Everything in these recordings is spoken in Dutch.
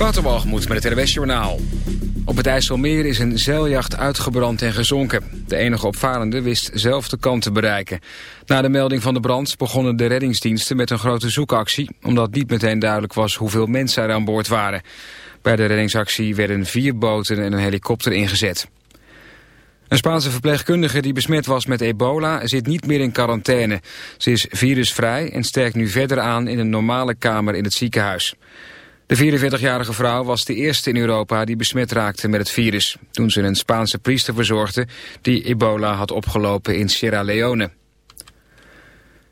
Waterbalgemoed met het RWS Journaal. Op het IJsselmeer is een zeiljacht uitgebrand en gezonken. De enige opvarende wist zelf de kant te bereiken. Na de melding van de brand begonnen de reddingsdiensten met een grote zoekactie... omdat niet meteen duidelijk was hoeveel mensen er aan boord waren. Bij de reddingsactie werden vier boten en een helikopter ingezet. Een Spaanse verpleegkundige die besmet was met ebola zit niet meer in quarantaine. Ze is virusvrij en sterkt nu verder aan in een normale kamer in het ziekenhuis. De 44-jarige vrouw was de eerste in Europa die besmet raakte met het virus... toen ze een Spaanse priester verzorgde die ebola had opgelopen in Sierra Leone.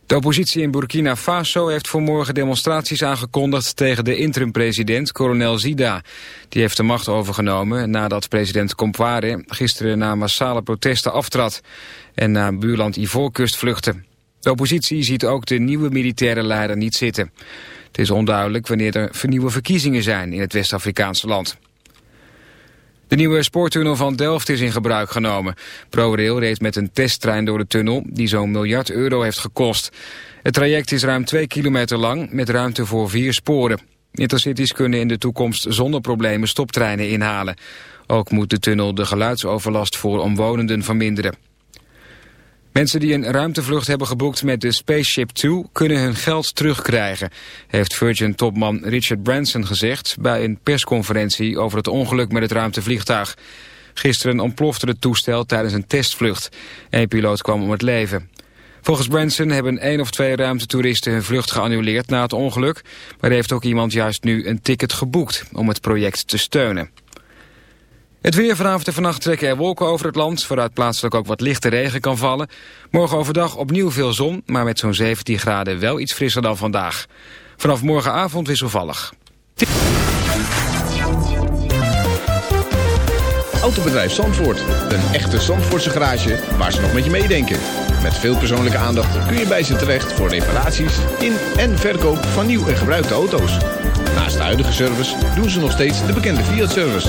De oppositie in Burkina Faso heeft voor morgen demonstraties aangekondigd tegen de interim-president, kolonel Zida. Die heeft de macht overgenomen nadat president Compaore gisteren na massale protesten aftrad en naar buurland Ivoorkust vluchtte. De oppositie ziet ook de nieuwe militaire leider niet zitten. Het is onduidelijk wanneer er nieuwe verkiezingen zijn in het West-Afrikaanse land. De nieuwe spoortunnel van Delft is in gebruik genomen. ProRail reed met een testtrein door de tunnel die zo'n miljard euro heeft gekost. Het traject is ruim twee kilometer lang met ruimte voor vier sporen. Intercities kunnen in de toekomst zonder problemen stoptreinen inhalen. Ook moet de tunnel de geluidsoverlast voor omwonenden verminderen. Mensen die een ruimtevlucht hebben geboekt met de Spaceship Two kunnen hun geld terugkrijgen, heeft Virgin-topman Richard Branson gezegd bij een persconferentie over het ongeluk met het ruimtevliegtuig. Gisteren ontplofte het toestel tijdens een testvlucht. Een piloot kwam om het leven. Volgens Branson hebben één of twee ruimtetoeristen hun vlucht geannuleerd na het ongeluk, maar heeft ook iemand juist nu een ticket geboekt om het project te steunen. Het weer vanavond en vannacht trekken er wolken over het land... vooruit plaatselijk ook wat lichte regen kan vallen. Morgen overdag opnieuw veel zon, maar met zo'n 17 graden wel iets frisser dan vandaag. Vanaf morgenavond wisselvallig. Autobedrijf Zandvoort. Een echte Zandvoortse garage waar ze nog met je meedenken. Met veel persoonlijke aandacht kun je bij ze terecht... voor reparaties in en verkoop van nieuw en gebruikte auto's. Naast de huidige service doen ze nog steeds de bekende Fiat-service...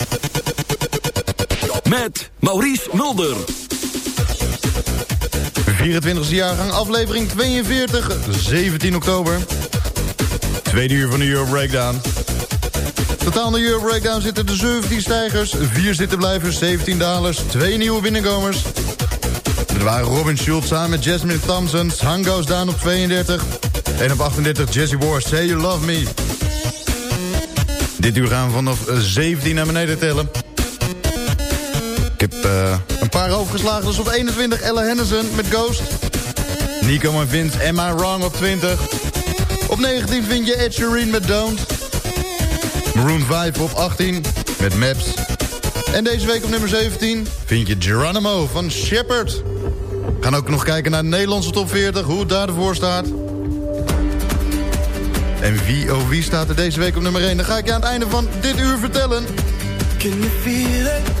Met Maurice Mulder. 24e jaargang, aflevering 42, 17 oktober. Tweede uur van de Euro Breakdown. Totaal de Euro Breakdown zitten de 17 stijgers, 4 zittenblijvers, 17 dalers, 2 nieuwe binnenkomers. Er waren Robin Schultz samen met Jasmine Thompson, Hang Goes Down op 32. En op 38 Jesse Ward, Say You Love Me. Dit uur gaan we vanaf 17 naar beneden tellen. Ik heb uh, een paar overgeslagen. Dus op 21 Ella Henderson met Ghost. Nico en Vince, Am Wrong op 20. Op 19 vind je Ed Sheeran met Don't. Maroon 5 op 18 met Maps. En deze week op nummer 17 vind je Geronimo van Shepard. We gaan ook nog kijken naar de Nederlandse top 40, hoe het daar ervoor staat. En wie oh wie staat er deze week op nummer 1? Dan ga ik je aan het einde van dit uur vertellen. Can you feel it?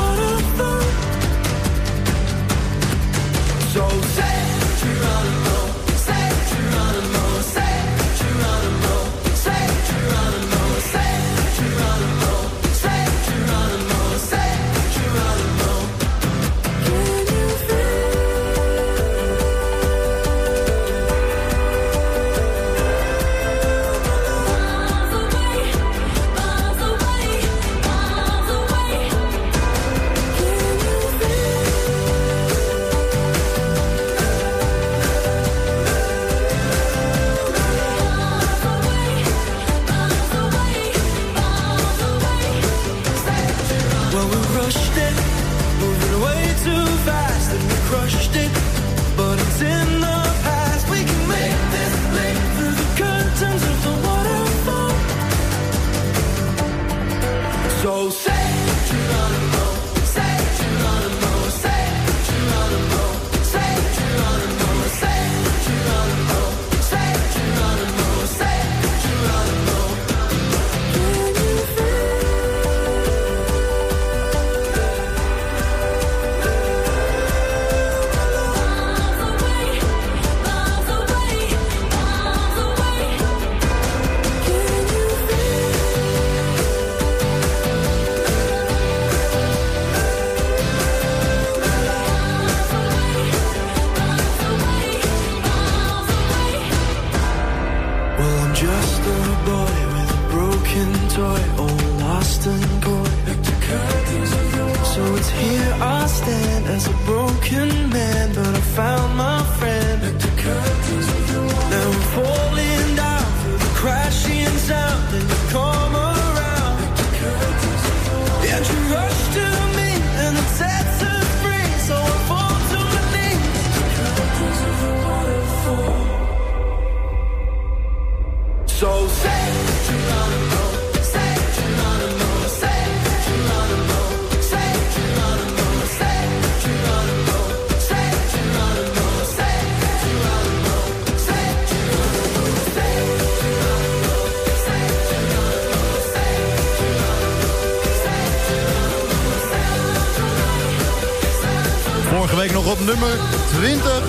nummer 20.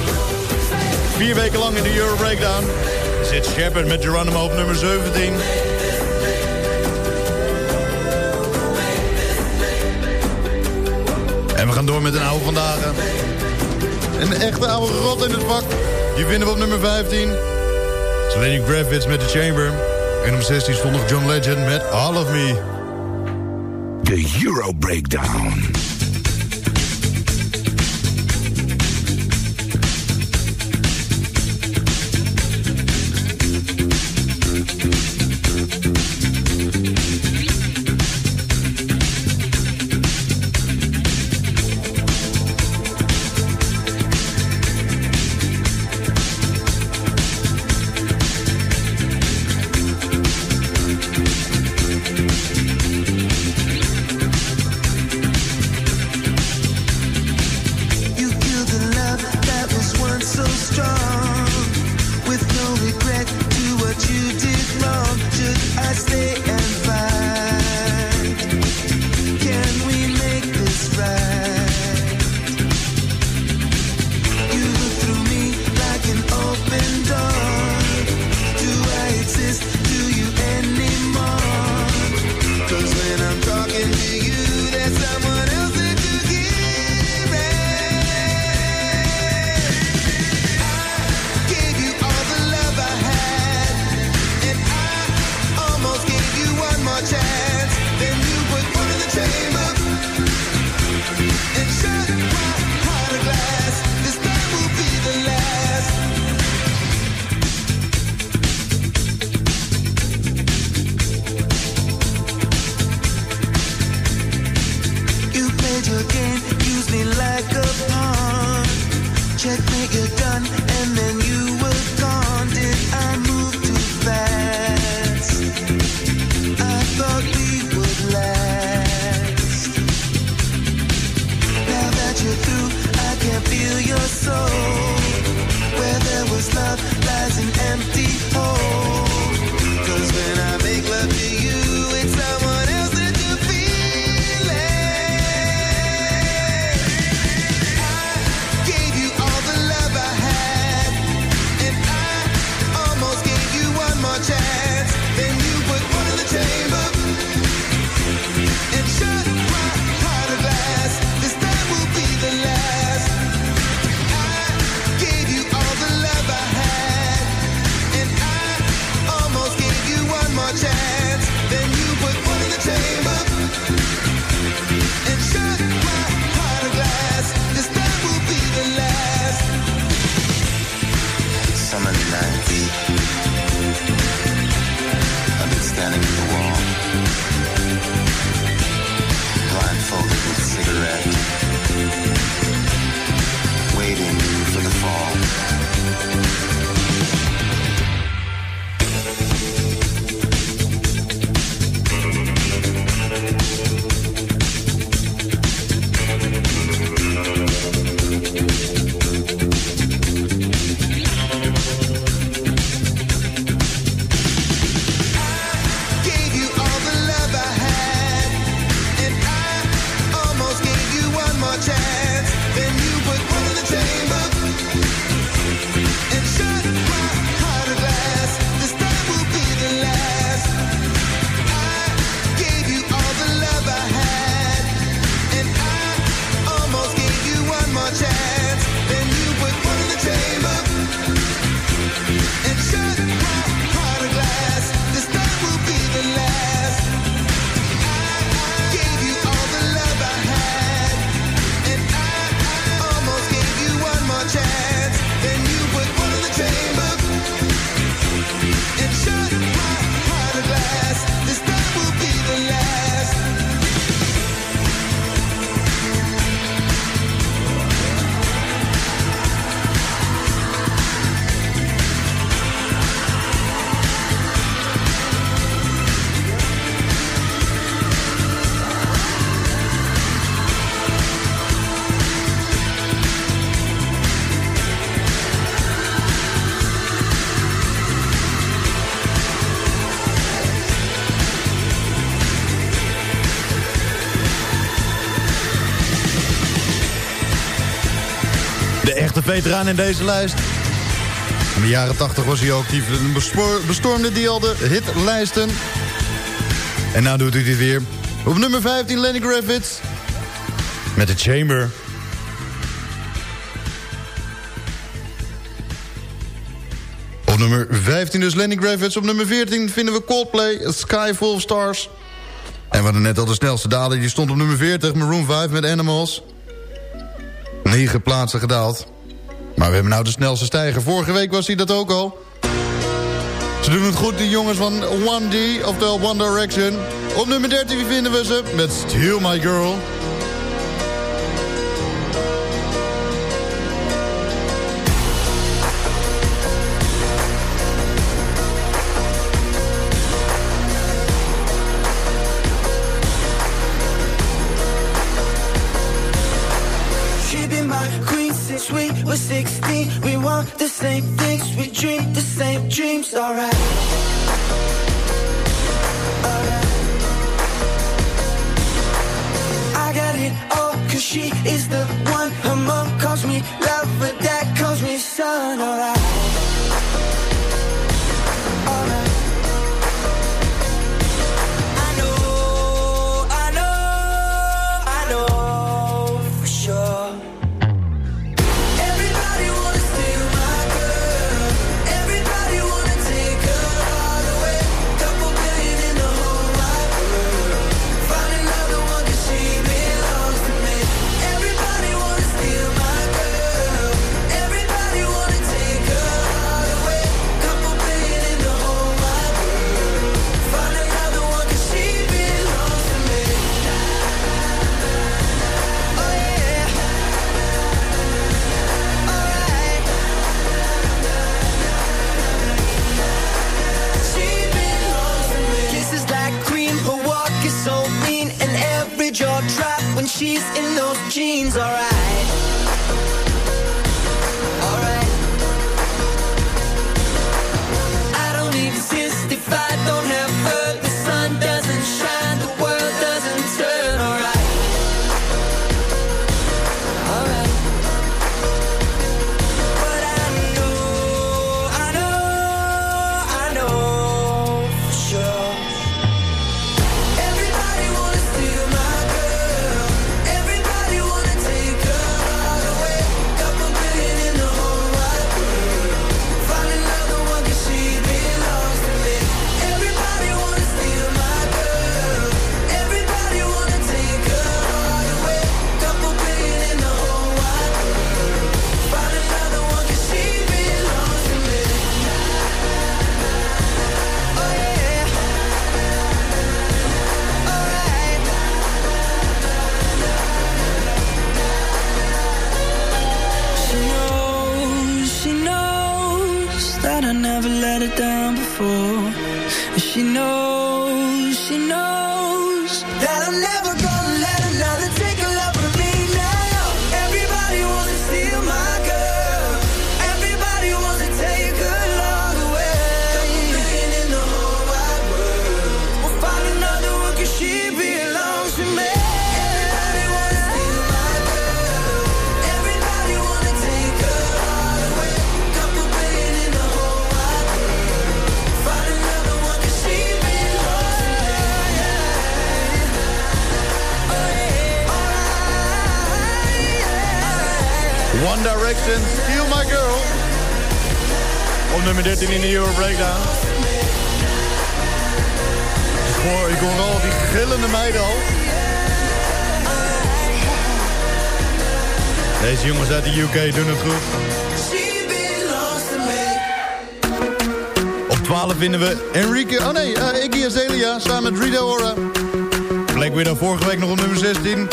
Vier weken lang in de Euro Breakdown. Zit Shepard met Geronimo op nummer 17. En we gaan door met een oude vandaag. Een echte oude rot in het vak. Die vinden we op nummer 15. Lenny Gravitz met The Chamber. En op 16 stond nog John Legend met All of Me. De Euro Breakdown. soul. Veteraan in deze lijst. In de jaren 80 was hij al actief bestormde hij al de hitlijsten. En nou doet hij dit weer. Op nummer 15 Lenny Kravitz. Met de Chamber. Op nummer 15 dus Lenny Kravitz. Op nummer 14 vinden we Coldplay, A Sky Full of Stars. En we hadden net al de snelste daler. Die stond op nummer 40, Maroon 5 met Animals. 9 plaatsen gedaald. Maar we hebben nou de snelste stijger. Vorige week was hij dat ook al. Ze doen het goed, die jongens van 1D, oftewel One Direction. Op nummer 13 vinden we ze met Steal My Girl. Since we were 16. We want the same things, we dream the same dreams, alright. I got it all, cause she is the one. Her mom calls me love, but dad calls me son. Alright. De UK doen het goed. Op 12 vinden we Enrique... Oh nee, eh, Iggy Azalea samen met Rita Ora. Black Widow vorige week nog op nummer 16.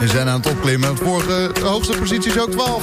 En zijn aan het opklimmen. Vorige hoogste positie is ook 12.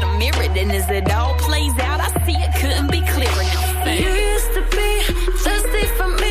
a mirror. And as it all plays out, I see it couldn't be clearer. You used to be thirsty for me,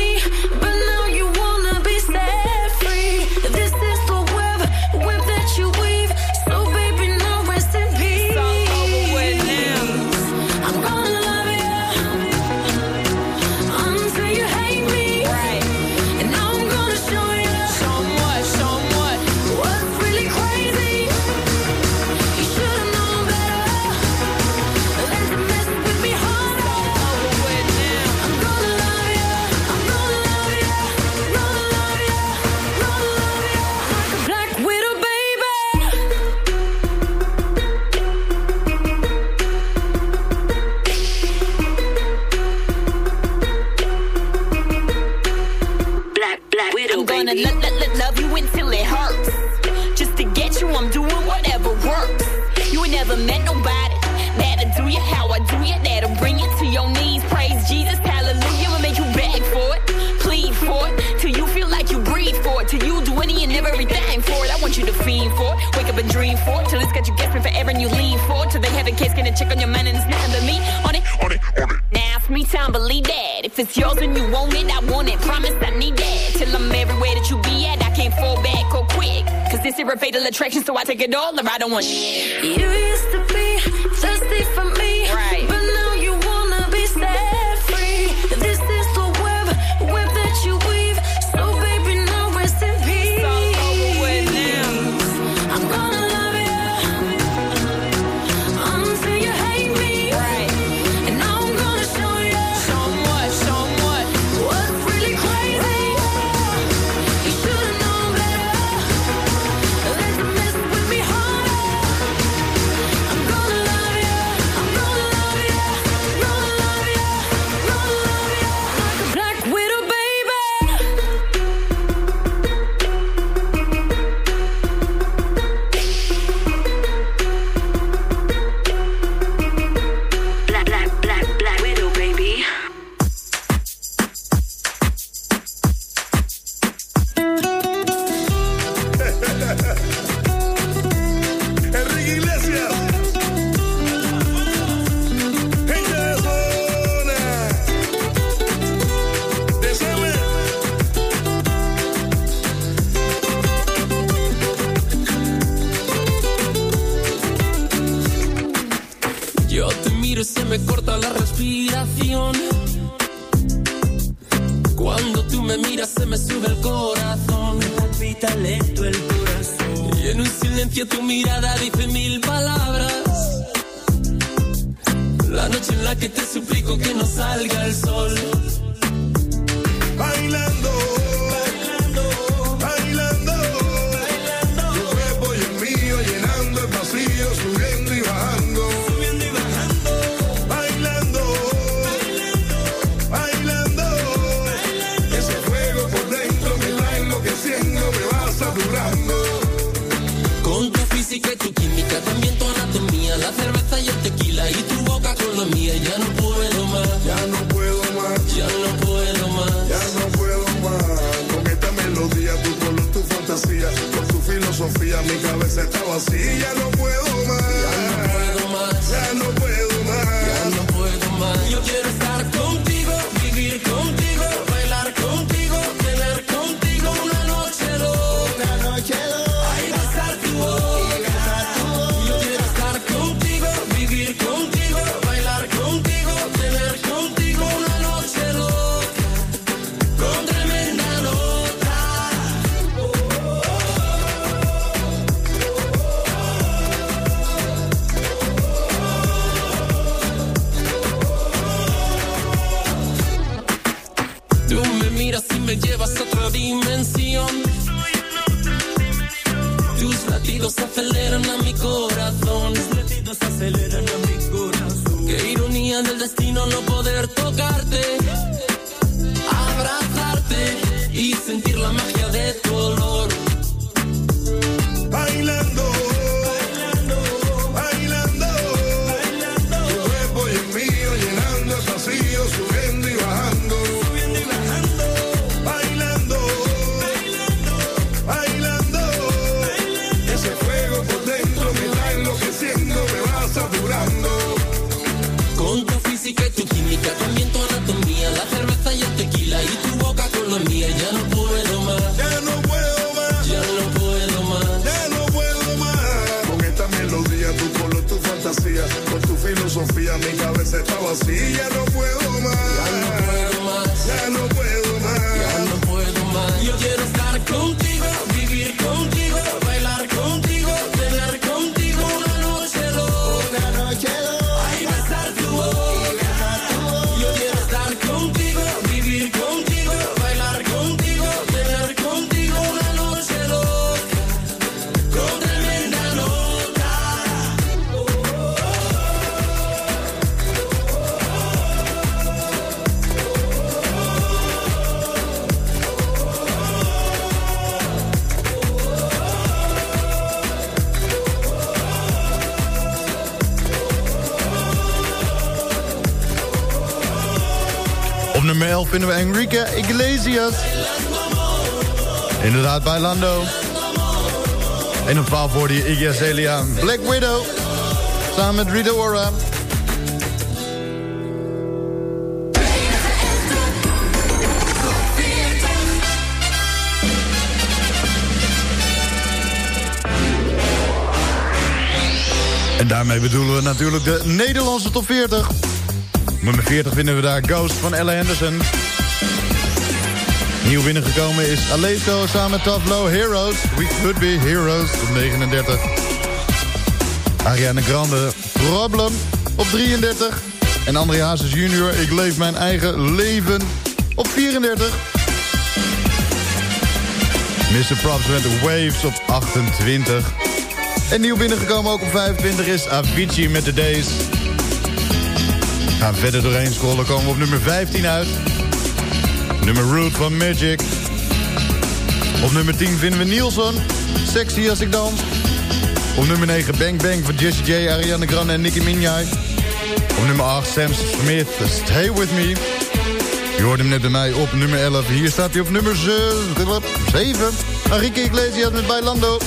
Till you do any and everything for it. I want you to fiend for it, wake up and dream for it, till it's got you guessing forever and you lean for it. Till they have a case, gonna check on your man and it's nothing but me on it. On it, on it. Now it's me time, believe that. If it's yours and you want it, I want it. Promise I need that. Till I'm everywhere that you be at, I can't fall back or quick. Cause this is a fatal attraction, so I take it all or I don't want shit. You used to en la que te suplico que no salga el sol. Bailando. Tu anatomía, la cerveza y el tequila y tu boca con la mía, ya no puedo más, Ya no puedo más. ya no puedo más. Ya no puedo más con esta melodía, tu color, tu fantasía, con tu filosofía, mi cabeza está vacía. Ya no vinden we Enrique Iglesias. Inderdaad, bij Lando. En op 12 hoorde je Iggy Black Widow. Samen met Rita Ora. En daarmee bedoelen we natuurlijk de Nederlandse top 40. Nummer 40 vinden we daar Ghost van Ella Henderson. Nieuw binnengekomen is Alesso samen met Heroes. We could be heroes op 39. Ariana Grande Problem op 33. En André Hazes junior Ik leef mijn eigen leven op 34. Mr. Props met Waves op 28. En nieuw binnengekomen ook op 25 is Avicii met The Days. Gaan verder doorheen scrollen, komen we op nummer 15 uit. Nummer Root van Magic. Op nummer 10 vinden we Nielsen. Sexy als ik dans. Op nummer 9 Bang Bang van Jessie J, Ariana Grande en Nicki Minaj. Op nummer 8 Sam Smith, Stay With Me. Je hoort hem net bij mij op nummer 11. Hier staat hij op nummer 7. Enrique Iglesias met Bailando.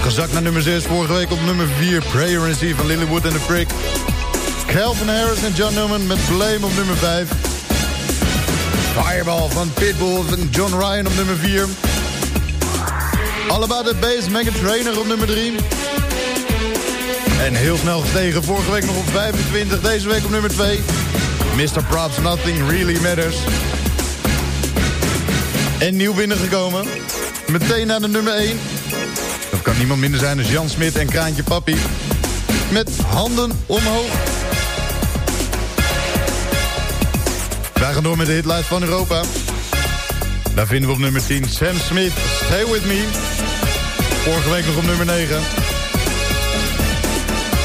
Gezakt naar nummer 6. Vorige week op nummer 4. Prayer and Sea van Lilywood en The Prick. Calvin Harris en John Newman met Blame op nummer 5. Fireball van Pitbull en John Ryan op nummer 4. All About The Bass, Mega Trainer op nummer 3. En heel snel gestegen, vorige week nog op 25, deze week op nummer 2. Mr. Props, Nothing Really Matters. En nieuw binnengekomen. Meteen naar de nummer 1. Dat kan niemand minder zijn dan Jan Smit en Kraantje Papi. Met handen omhoog. Wij gaan door met de hitlijst van Europa. Daar vinden we op nummer 10 Sam Smith, Stay With Me. Vorige week nog op nummer 9.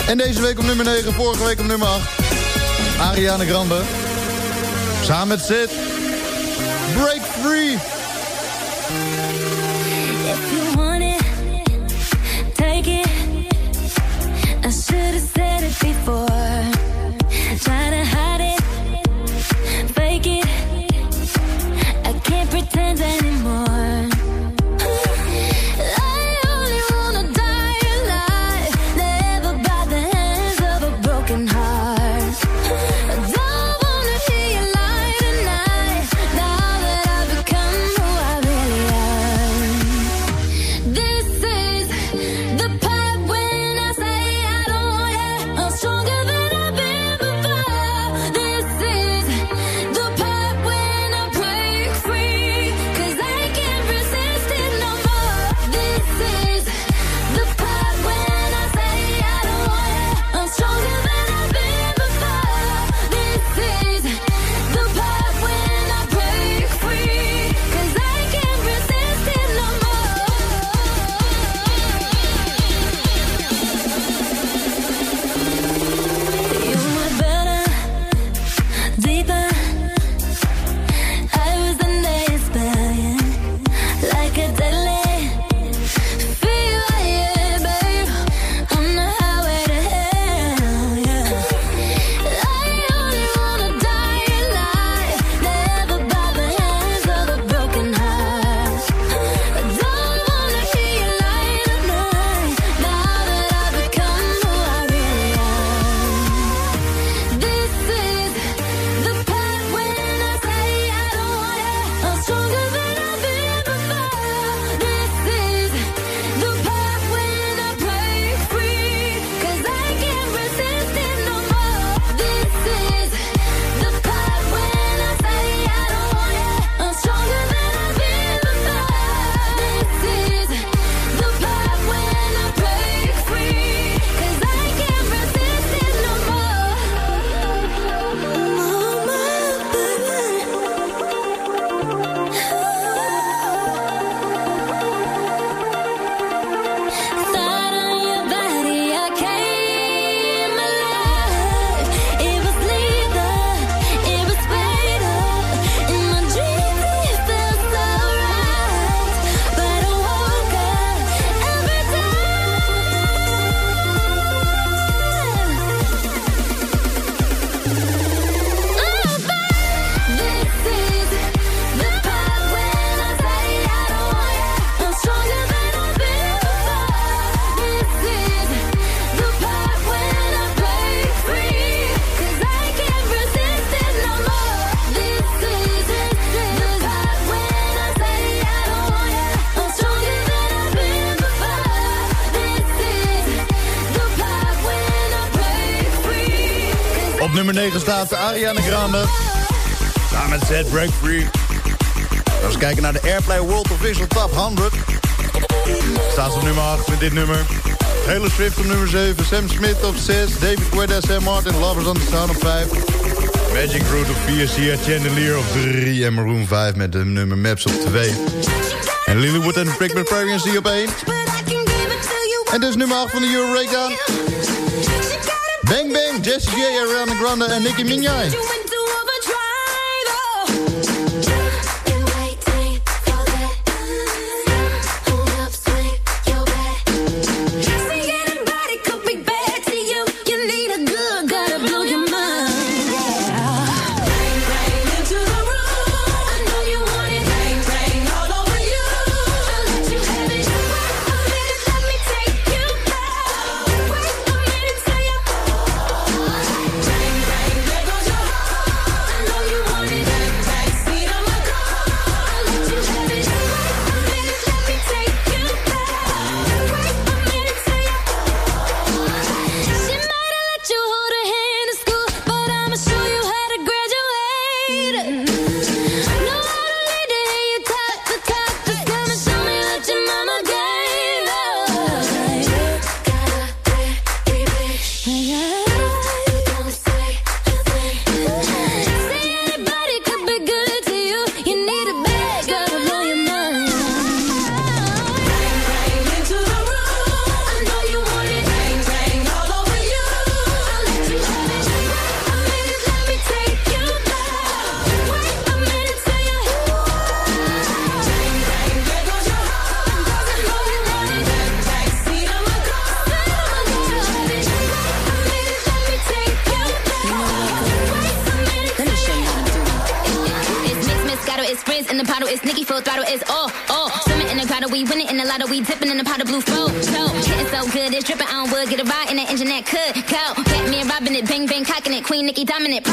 En deze week op nummer 9, vorige week op nummer 8. Ariana Grande. Samen met Sid. Break Free. If you want it, take it. I should have said it before. Ariana Grande. Samen met Zed Break Free. Als we kijken naar de Airplay World Official Top 100. Staat ze op nummer 8 met dit nummer. Taylor Swift op nummer 7. Sam Smith op 6. David Guetta, Sam Martin, Lovers on the Sound op 5. Magic Root op 4. Sia Chandelier op 3. En Maroon 5 met de nummer Maps op 2. En Lilywood en Brickman Pregnancy op 1. En dus nummer 8 van de Euro. Bang, Jessie J, Ariana Grande en Nicki Minaj. Dominant,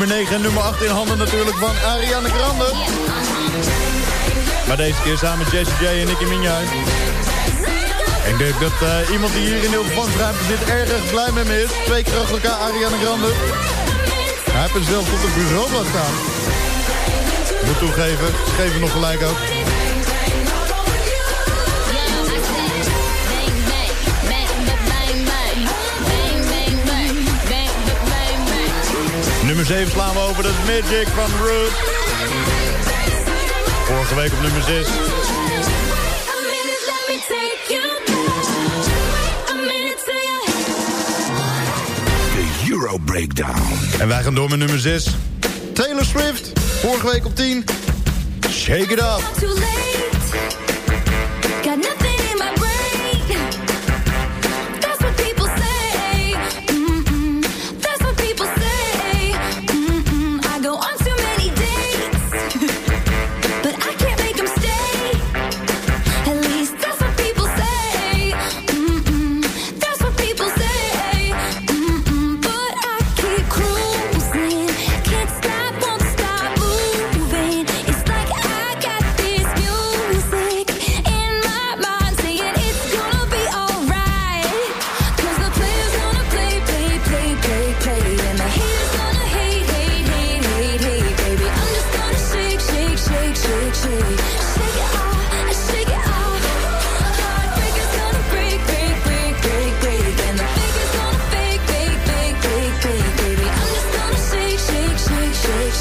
Nummer 9 en nummer 8 in handen natuurlijk van Ariana Grande. Maar deze keer samen met Jessie J en Nicki Minaj. Ik denk dat eh, iemand die hier in de ontvangsruimte zit erg blij met me is. Twee keer elkaar Ariana Grande. Hij heeft er zelf op het bureau staan. Moet toegeven, ze geven nog gelijk ook. Nummer 7 slaan we over, dat is Magic van Root. Vorige week op nummer 6. De Euro Breakdown. En wij gaan door met nummer 6. Taylor Swift, vorige week op 10. Shake it up.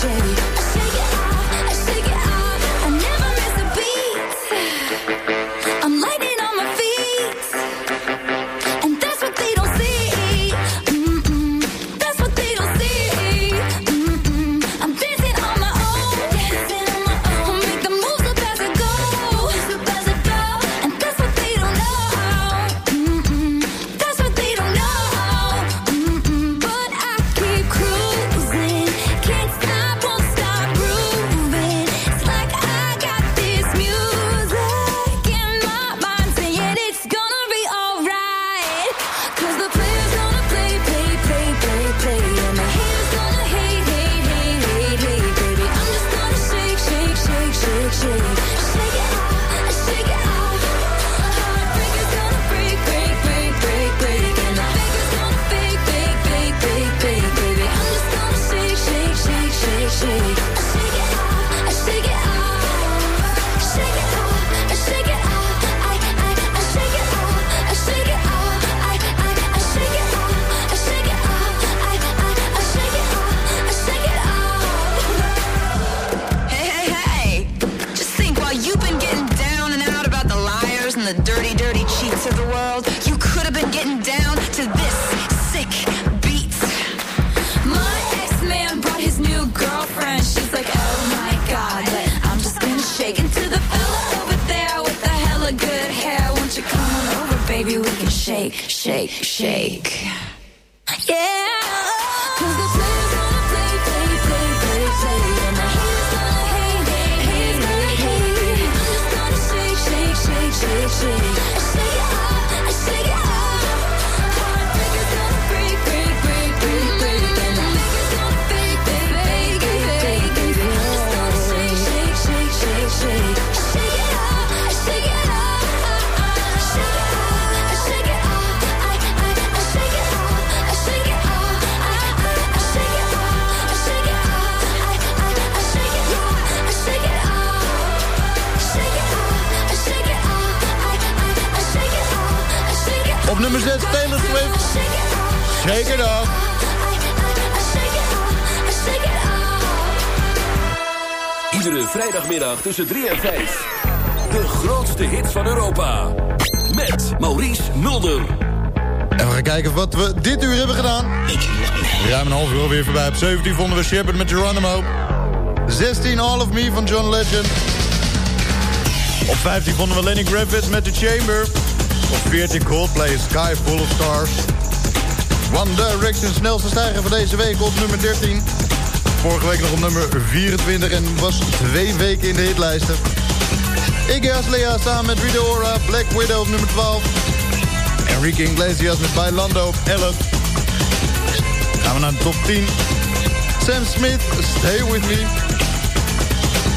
Shake, shake, Op nummer 6 Taylor Swift. Shake it off. Shake it off. I, I, I shake it off, I shake it off. Iedere vrijdagmiddag tussen 3 en 5. De grootste hits van Europa. Met Maurice Mulder. En we gaan kijken wat we dit uur hebben gedaan. Ruim een half uur alweer voorbij. Op 17 vonden we Shepard met Geronimo. 16 All of Me van John Legend. Op 15 vonden we Lenny Griffith met The Chamber. Op 14 Coldplay Sky Full of Stars. One Direction snelste stijger van deze week op nummer 13. Vorige week nog op nummer 24 en was twee weken in de hitlijsten. Iggy Azalea samen met Rita Ora, Black Widow op nummer 12. Enrique Iglesias met Bailando op 11. Gaan we naar de top 10. Sam Smith, Stay With Me.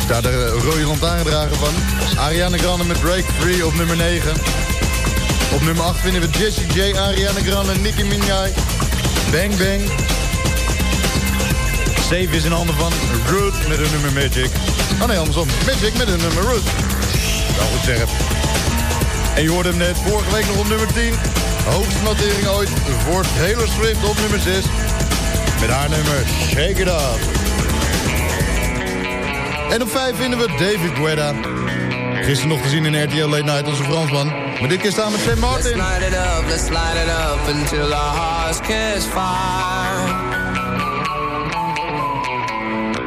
Daar de rode lantaarndrager van. Ariana Grande met Break Free op nummer 9. Op nummer 8 vinden we Jessie J, Ariana Grande, Nicki Minaj. Bang Bang. Save is in handen van Root met een nummer Magic. Oh nee, andersom. Magic met een nummer Root. Wel goed zeggen. En je hoorde hem net vorige week nog op nummer 10. Hoogste notering ooit voor Taylor Swift op nummer 6. Met haar nummer Shake It Up. En op 5 vinden we David Guetta. Gisteren nog te zien in RTL Late Night, onze Fransman. Maar dit keer staan met Sam Martin. Let's light it up, let's light it up until our hearts catch fire.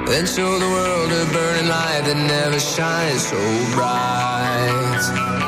Then show the world a burning light that never shines so bright.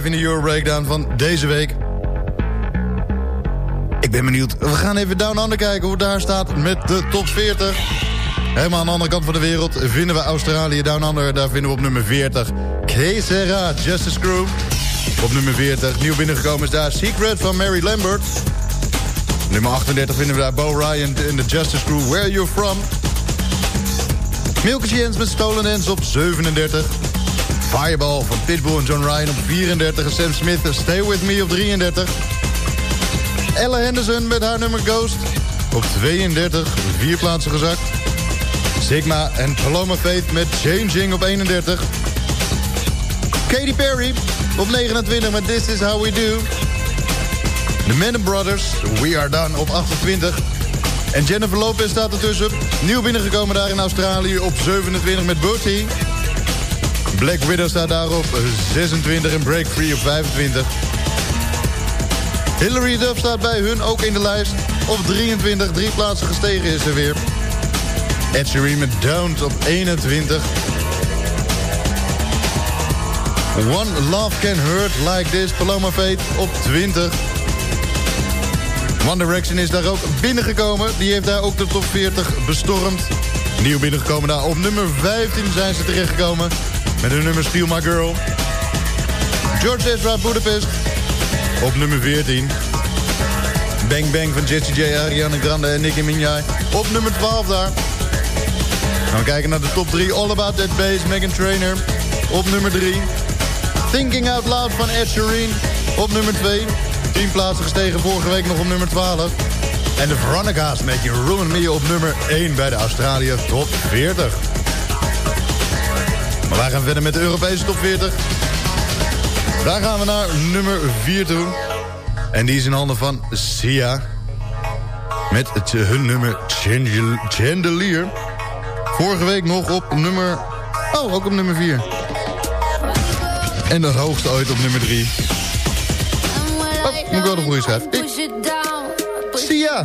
5 in de Euro Breakdown van deze week. Ik ben benieuwd. We gaan even Down Under kijken hoe het daar staat met de top 40. Helemaal aan de andere kant van de wereld vinden we Australië Down Under. Daar vinden we op nummer 40 Que Sera, Justice Crew. Op nummer 40, nieuw binnengekomen is daar Secret van Mary Lambert. Nummer 38 vinden we daar Bo Ryan in de Justice Crew, Where You From. Milky Jens met Stolen Dance op 37. Fireball van Pitbull en John Ryan op 34. En Sam Smith, Stay With Me op 33. Ella Henderson met haar nummer Ghost op 32. Vier plaatsen gezakt. Sigma en Paloma Faith met Changing op 31. Katy Perry op 29 met This Is How We Do. The Men Brothers, We Are Done op 28. En Jennifer Lopez staat ertussen. Nieuw binnengekomen daar in Australië op 27 met Booty. Black Widow staat daar op 26 en Break Free op 25. Hilary Duff staat bij hun ook in de lijst. Op 23, drie plaatsen gestegen is er weer. Ed Sheeran met Don't op 21. One Love Can Hurt Like This, Paloma Fate op 20. One Direction is daar ook binnengekomen. Die heeft daar ook de top 40 bestormd. Nieuw binnengekomen daar. Op nummer 15 zijn ze terechtgekomen. Met hun nummer Steal My Girl. George Ezra Budapest. Op nummer 14. Bang Bang van Jessie J, Ariana Grande en Nicki Minaj. Op nummer 12 daar. Gaan we kijken naar de top 3. All About That Bass, Megan Trainer. Op nummer 3. Thinking Out Loud van Ed Sheeran. Op nummer 2. 10 plaatsen gestegen vorige week nog op nummer 12. En de Veronica's met je Ruin Me op nummer 1 bij de Australië Top 40. Wij gaan verder met de Europese Top 40. Daar gaan we naar nummer 4 toe. En die is in handen van Sia. Met het, hun nummer Chandel- Chandelier. Vorige week nog op nummer... Oh, ook op nummer 4. En de hoogste ooit op nummer 3. Oh, moet ik wel de goede schrijven. Ik- Sia.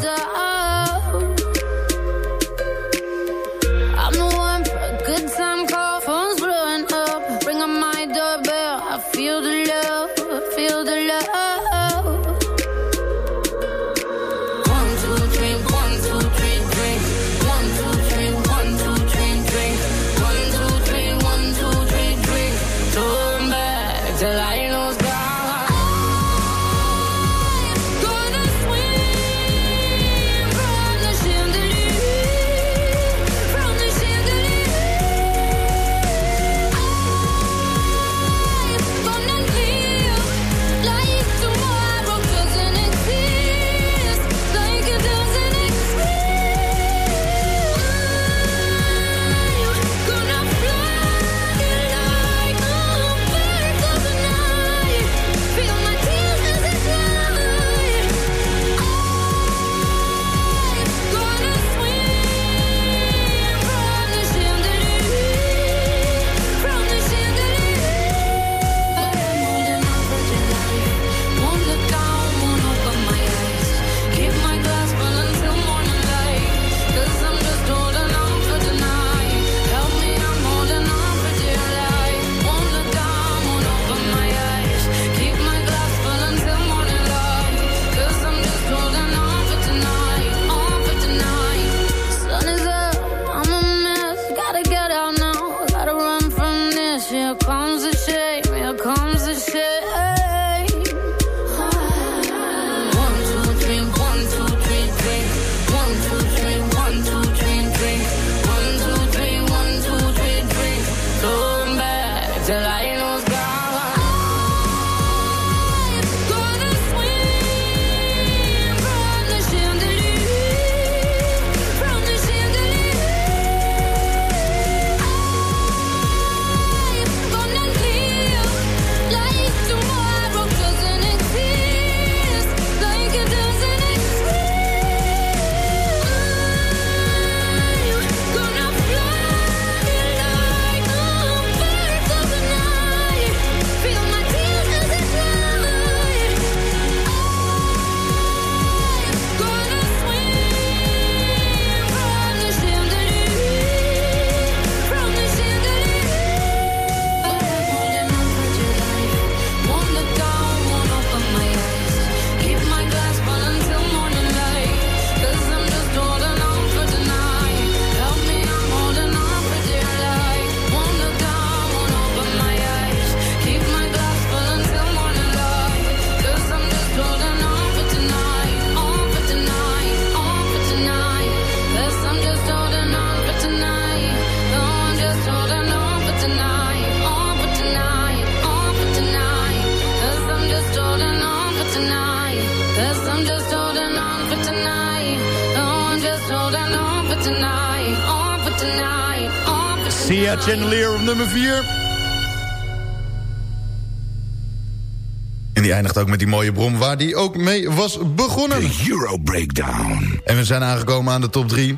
Eindigt ook met die mooie brom waar die ook mee was begonnen. De Euro Breakdown. En we zijn aangekomen aan de top 3.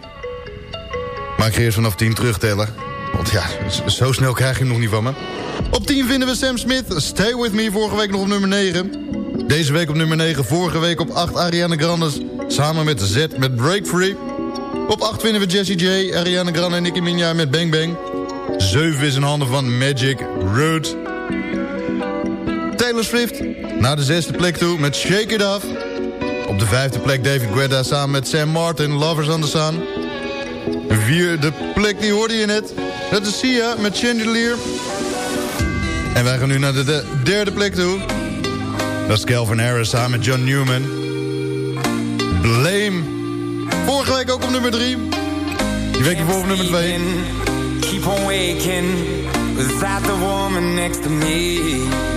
Maar ik ga eerst vanaf 10 terugtellen. Want ja, zo snel krijg je hem nog niet van me. Op 10 vinden we Sam Smith, Stay With Me, vorige week nog op nummer 9. Deze week op nummer 9, vorige week op 8 Ariana Grande... samen met Z met Break Free. Op 8 vinden we Jessie J, Ariana Grande en Nicki Minaj met Bang Bang. 7 is in handen van Magic Road. Taylor Swift naar de zesde plek toe met Shake It Off. Op de vijfde plek David Guetta samen met Sam Martin, Lovers on the Sun. Vierde plek, die hoorde je net. Dat is Sia met Chandelier. En wij gaan nu naar de, de derde plek toe. Dat is Calvin Harris samen met John Newman. Blame. Vorige week ook op nummer drie. Die week hiervoor op nummer twee. Keep on waking the woman next to me.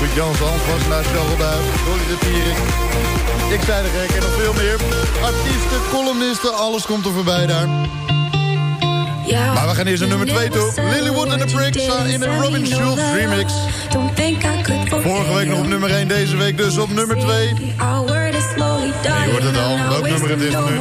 Ruud Jans, Hans Wassenaar, Charles Dolly de Pierik. Ik zei de gek en nog veel meer. Artiesten, columnisten, alles komt er voorbij daar. Maar we gaan eerst naar nummer 2 toe. Lilywood and the Bricks in de Robin Schulz remix. Vorige week nog op nummer 1, deze week dus op nummer 2. Je hoort het al, welk nummer het is nu.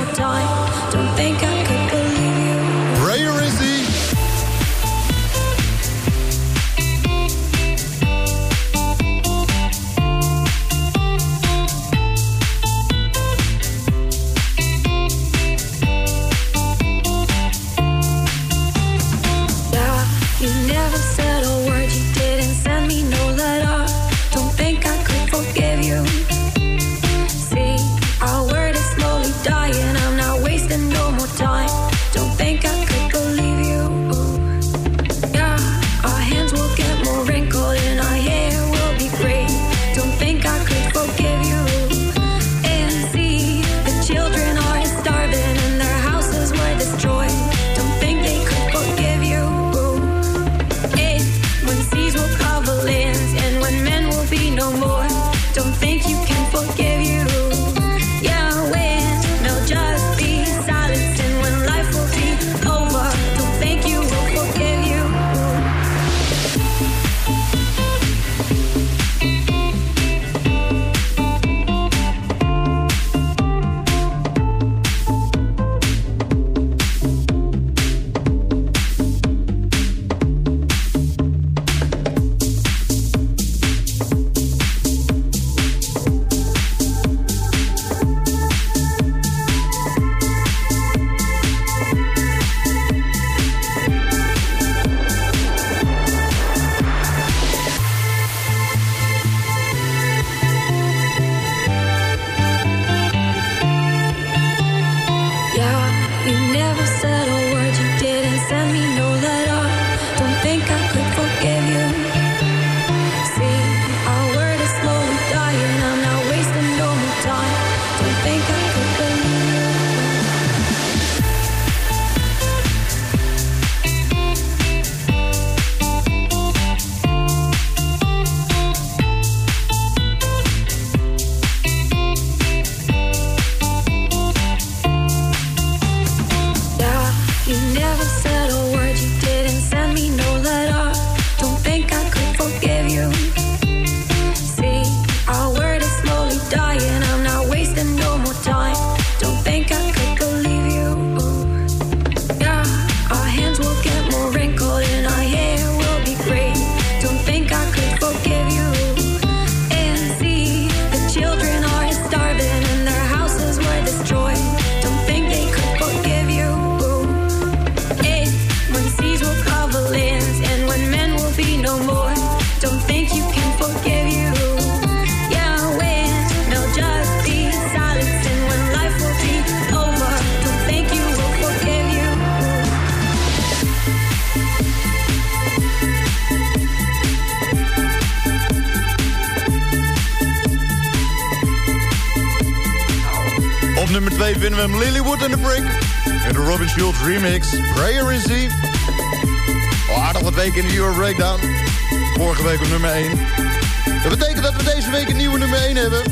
Dat betekent dat we deze week een nieuwe nummer 1 hebben.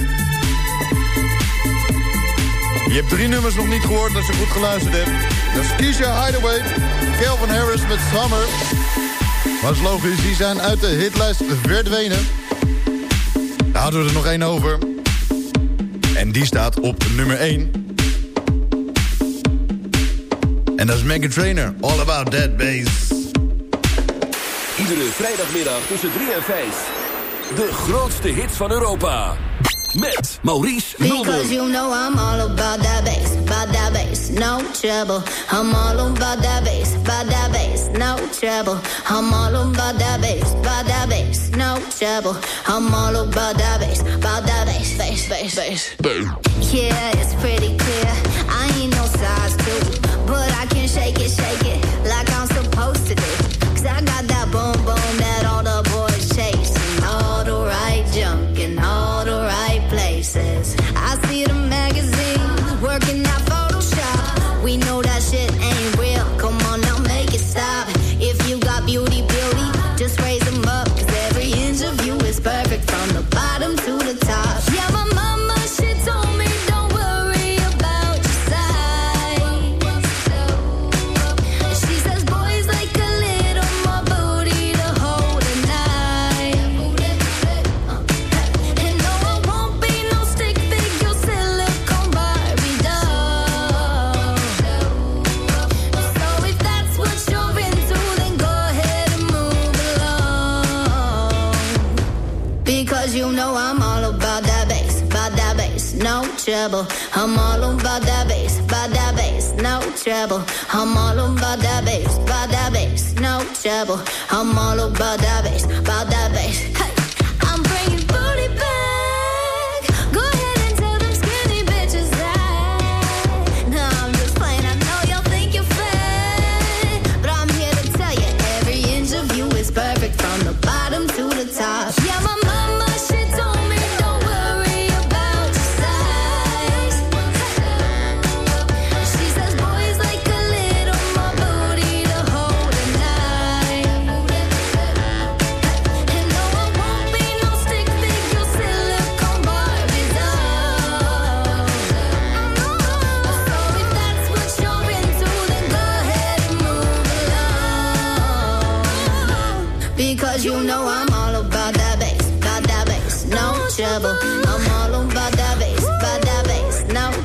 Je hebt drie nummers nog niet gehoord als je goed geluisterd hebt. Dat is Keisha Hideaway, Calvin Harris met Summer. Maar is logisch, die zijn uit de hitlijst verdwenen. Daar hadden we er nog één over. En die staat op nummer 1. En dat is Megan Trainer, All About That Bass. Iedere vrijdagmiddag tussen 3 en 5. De grootste hits van Europa. Met Maurice Mulder. Because you know I'm all about that bass, about that bass, no trouble. I'm all about that bass, about that bass, no trouble. I'm all about that bass, about that bass, no trouble. I'm all about that bass, about that bass, bass, bass, bass. Yeah, it's pretty clear. I ain't no size two. treble. I'm all about that bass, by that bass, no treble. I'm all about that bass, by that bass, no treble. I'm all about that bass, by that bass.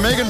Megan